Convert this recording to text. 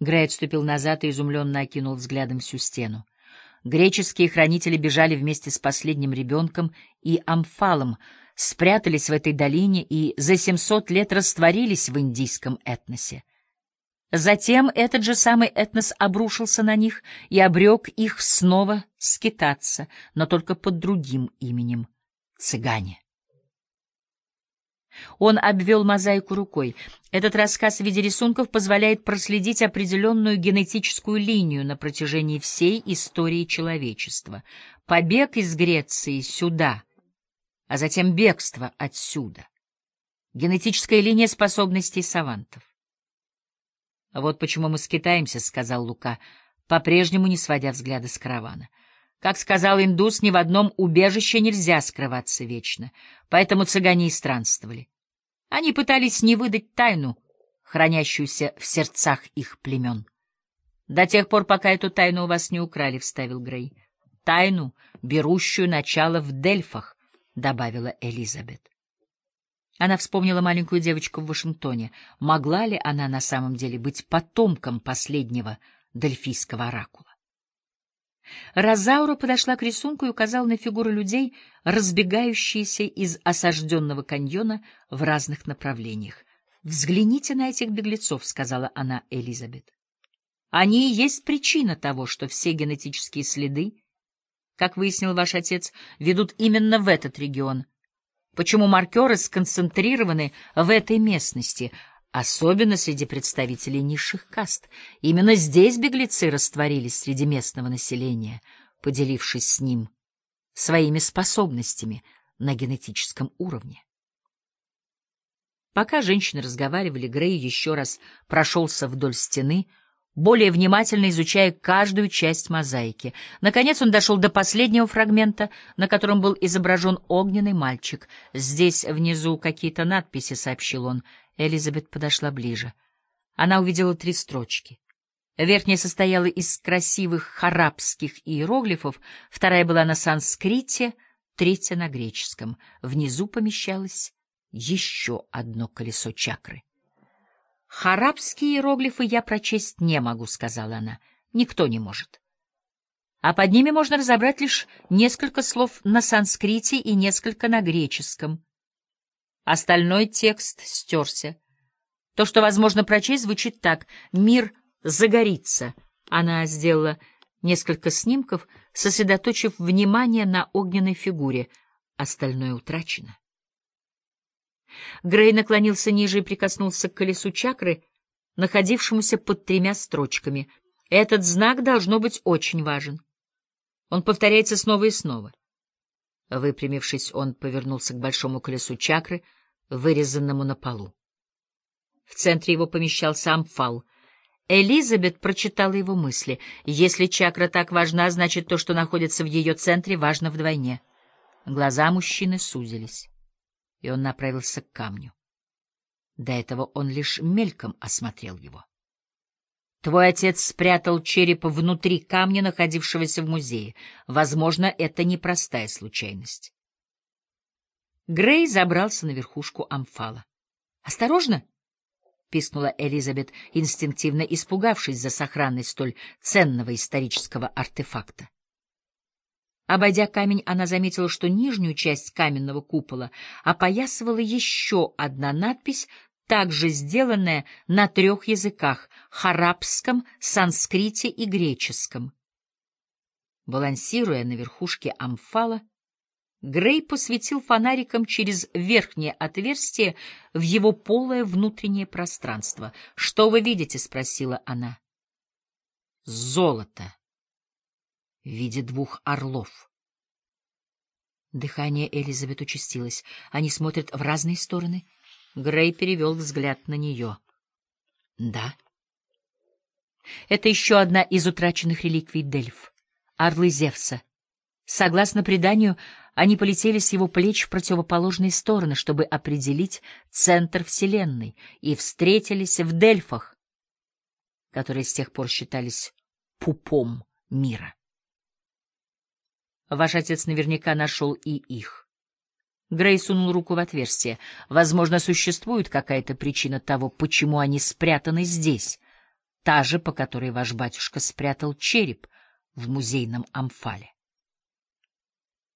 Грей отступил назад и изумленно окинул взглядом всю стену. Греческие хранители бежали вместе с последним ребенком и амфалом, спрятались в этой долине и за 700 лет растворились в индийском этносе. Затем этот же самый этнос обрушился на них и обрек их снова скитаться, но только под другим именем — цыгане. Он обвел мозаику рукой. Этот рассказ в виде рисунков позволяет проследить определенную генетическую линию на протяжении всей истории человечества. Побег из Греции сюда, а затем бегство отсюда. Генетическая линия способностей савантов. «Вот почему мы скитаемся», — сказал Лука, по-прежнему не сводя взгляда с каравана. Как сказал индус, ни в одном убежище нельзя скрываться вечно, поэтому цыгане и странствовали. Они пытались не выдать тайну, хранящуюся в сердцах их племен. До тех пор, пока эту тайну у вас не украли, — вставил Грей. Тайну, берущую начало в Дельфах, — добавила Элизабет. Она вспомнила маленькую девочку в Вашингтоне. Могла ли она на самом деле быть потомком последнего дельфийского оракула? Розаура подошла к рисунку и указала на фигуры людей, разбегающиеся из осажденного каньона в разных направлениях. «Взгляните на этих беглецов», — сказала она Элизабет. «Они и есть причина того, что все генетические следы, как выяснил ваш отец, ведут именно в этот регион. Почему маркеры сконцентрированы в этой местности, особенно среди представителей низших каст. Именно здесь беглецы растворились среди местного населения, поделившись с ним своими способностями на генетическом уровне. Пока женщины разговаривали, Грей еще раз прошелся вдоль стены, более внимательно изучая каждую часть мозаики. Наконец он дошел до последнего фрагмента, на котором был изображен огненный мальчик. «Здесь внизу какие-то надписи», — сообщил он. Элизабет подошла ближе. Она увидела три строчки. Верхняя состояла из красивых харабских иероглифов, вторая была на санскрите, третья на греческом. Внизу помещалось еще одно колесо чакры. «Харабские иероглифы я прочесть не могу», — сказала она. «Никто не может». А под ними можно разобрать лишь несколько слов на санскрите и несколько на греческом. Остальной текст стерся. То, что возможно прочесть, звучит так. «Мир загорится». Она сделала несколько снимков, сосредоточив внимание на огненной фигуре. Остальное утрачено. Грей наклонился ниже и прикоснулся к колесу чакры, находившемуся под тремя строчками. Этот знак должно быть очень важен. Он повторяется снова и снова. Выпрямившись, он повернулся к большому колесу чакры — вырезанному на полу. В центре его помещался амфал. Элизабет прочитала его мысли. Если чакра так важна, значит, то, что находится в ее центре, важно вдвойне. Глаза мужчины сузились, и он направился к камню. До этого он лишь мельком осмотрел его. Твой отец спрятал череп внутри камня, находившегося в музее. Возможно, это непростая случайность. Грей забрался на верхушку амфала. «Осторожно!» — пискнула Элизабет, инстинктивно испугавшись за сохранность столь ценного исторического артефакта. Обойдя камень, она заметила, что нижнюю часть каменного купола опоясывала еще одна надпись, также сделанная на трех языках — харабском, санскрите и греческом. Балансируя на верхушке амфала, Грей посветил фонариком через верхнее отверстие в его полое внутреннее пространство. «Что вы видите?» — спросила она. «Золото» в виде двух орлов. Дыхание Элизабет участилось. Они смотрят в разные стороны. Грей перевел взгляд на нее. «Да». Это еще одна из утраченных реликвий Дельф. Орлы Зевса. Согласно преданию, они полетели с его плеч в противоположные стороны, чтобы определить центр Вселенной, и встретились в Дельфах, которые с тех пор считались пупом мира. Ваш отец наверняка нашел и их. Грей сунул руку в отверстие. Возможно, существует какая-то причина того, почему они спрятаны здесь. та же, по которой ваш батюшка спрятал череп в музейном амфале.